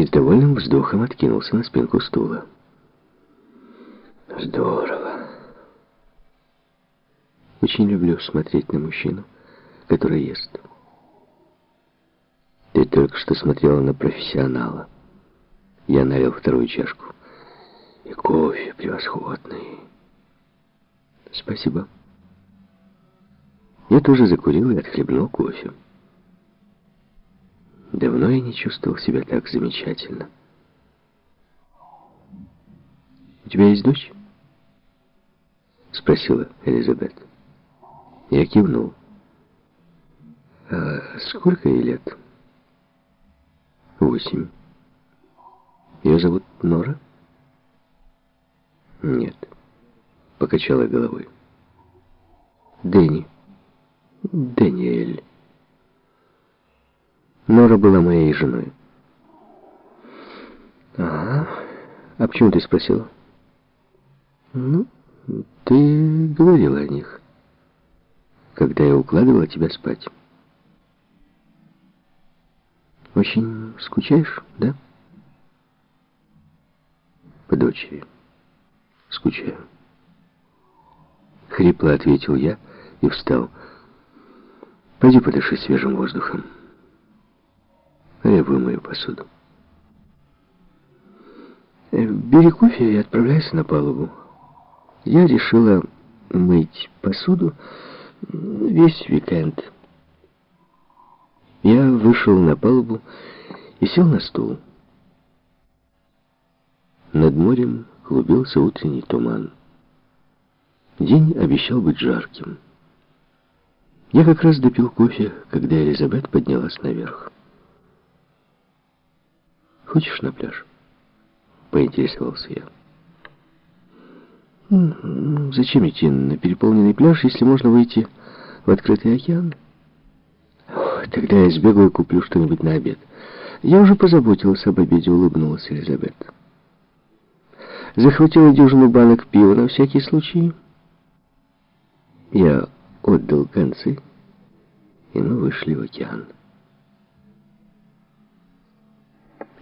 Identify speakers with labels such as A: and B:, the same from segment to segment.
A: и с довольным вздохом откинулся на спинку стула. Здорово. Очень люблю смотреть на мужчину, который ест. Ты только что смотрела на профессионала. Я налил вторую чашку. И кофе превосходный. Спасибо. Я тоже закурил и отхлебнул кофе. Давно я не чувствовал себя так замечательно. «У тебя есть дочь?» Спросила Элизабет. Я кивнул. «А сколько ей лет?» «Восемь. Ее зовут Нора?» «Нет», — покачала головой. «Дэнни. Дэниэль». Нора была моей женой. «Ага. А почему ты спросила?» «Ну, ты говорила о них, когда я укладывала тебя спать. Очень скучаешь, да?» «По дочери. Скучаю». Хрипло ответил я и встал. «Пойди подыши свежим воздухом» а я вымою посуду. Э, бери кофе и отправляйся на палубу. Я решила мыть посуду весь уикенд. Я вышел на палубу и сел на стул. Над морем клубился утренний туман. День обещал быть жарким. Я как раз допил кофе, когда Элизабет поднялась наверх. Хочешь на пляж?» Поинтересовался я. «Зачем идти на переполненный пляж, если можно выйти в открытый океан?» «Тогда я сбегаю и куплю что-нибудь на обед. Я уже позаботилась об обеде», — улыбнулась Элизабет. Захватила дюжину банок пива на всякий случай. Я отдал концы, и мы вышли в океан.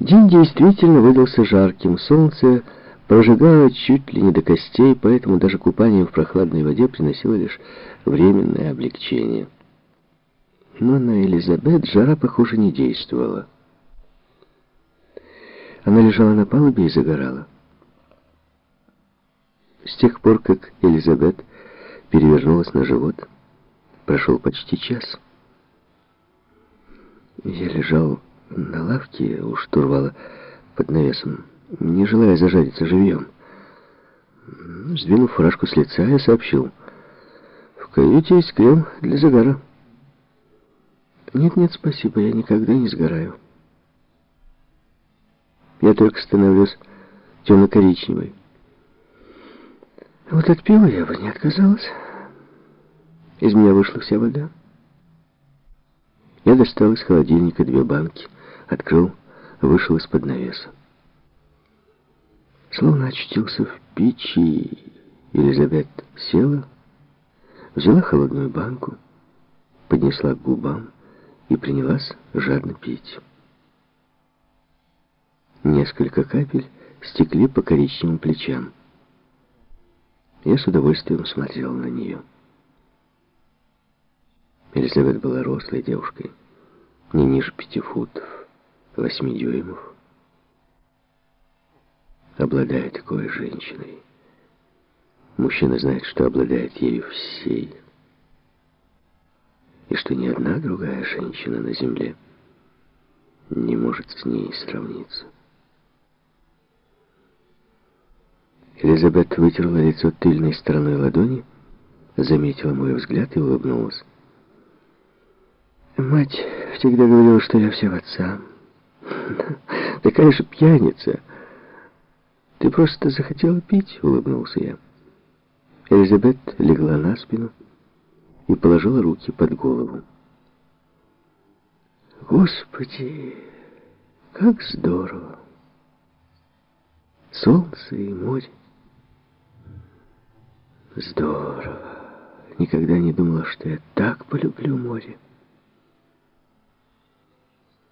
A: День действительно выдался жарким. Солнце прожигало чуть ли не до костей, поэтому даже купание в прохладной воде приносило лишь временное облегчение. Но на Элизабет жара, похоже, не действовала. Она лежала на палубе и загорала. С тех пор, как Элизабет перевернулась на живот, прошел почти час. Я лежал на лавке у штурвала под навесом, не желая зажариться живьем. Сдвинув фуражку с лица, я сообщил. В каюте есть крем для загара. Нет-нет, спасибо, я никогда не сгораю. Я только становлюсь темно-коричневой. Вот от пива я бы не отказалась. Из меня вышла вся вода. Я достал из холодильника две банки — открыл, вышел из-под навеса. Словно очутился в печи, Елизабет села, взяла холодную банку, поднесла к губам и принялась жадно пить. Несколько капель стекли по коричневым плечам. Я с удовольствием смотрел на нее. Елизабет была рослой девушкой, не ниже пяти футов восьми дюймов. Обладая такой женщиной, мужчина знает, что обладает ею всей, и что ни одна другая женщина на земле не может с ней сравниться. Элизабет вытерла лицо тыльной стороной ладони, заметила мой взгляд и улыбнулась. Мать всегда говорила, что я вся в отца. Такая же пьяница. Ты просто захотела пить, улыбнулся я. Элизабет легла на спину и положила руки под голову. Господи, как здорово! Солнце и море. Здорово. Никогда не думала, что я так полюблю море.